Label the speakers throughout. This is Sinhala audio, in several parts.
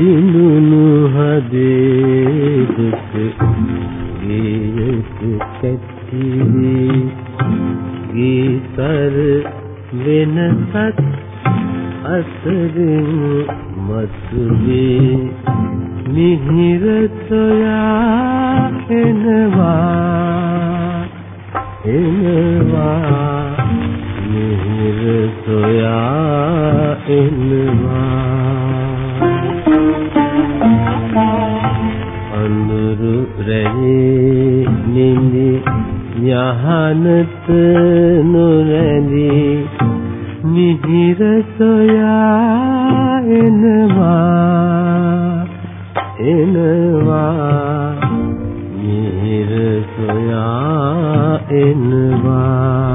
Speaker 1: දිනුනු හදේ දුක ගියස කැතිවි ගීතර වෙනසත් අසරින් මතුවේ. මිහිර සොයා එනවා. එනවා. මිහිර සොයා එනවා. යහනත නොරැඳී මිහිර සොයා එනවා එනවා මිහිර සොයා එනවා.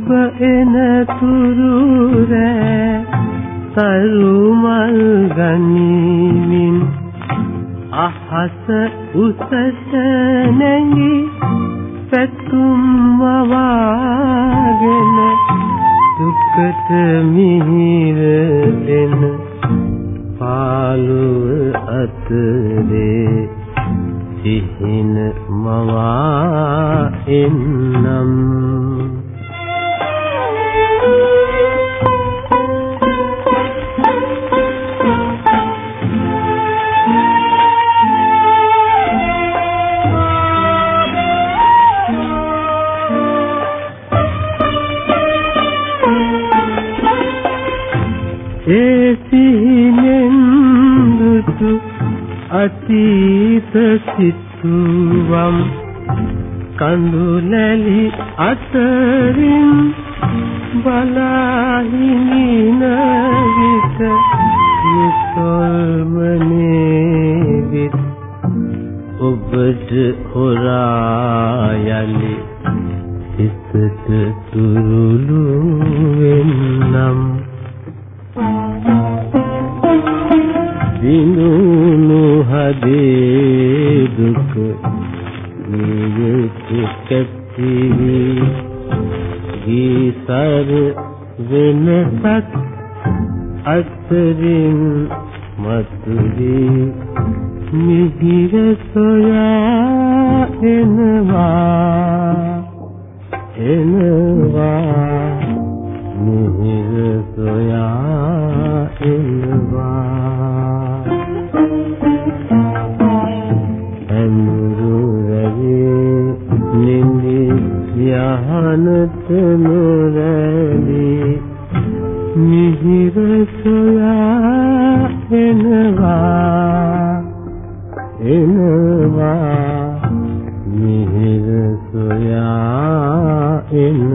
Speaker 1: ඔබ එන තුරු රෑ තරු මල් ගනිමින් අහස උසට නැගි පැතුම් වවාගෙන දුකට මිහිර දෙන පාළුව අතරේ සිහින මවා එන්නම්. ඒ සිහිනෙන් දුතු අතීත සිතුවම් කඳුලැලි අතරින් බලාහිමින විට මුසල්මනේ විත් ඔබට හොරා යලි සිතට තුරුළු වෙන්නම්. දිනුනු හදේ දුක නියුතු කැප්පිවි ගීසර වෙනසක් අතරින් මතුවී මිහිර සොයා එනවා එනවා. ඥානත නුරදී මිහිර සොයා එනවා එනවා මිහිර සොයා එනවා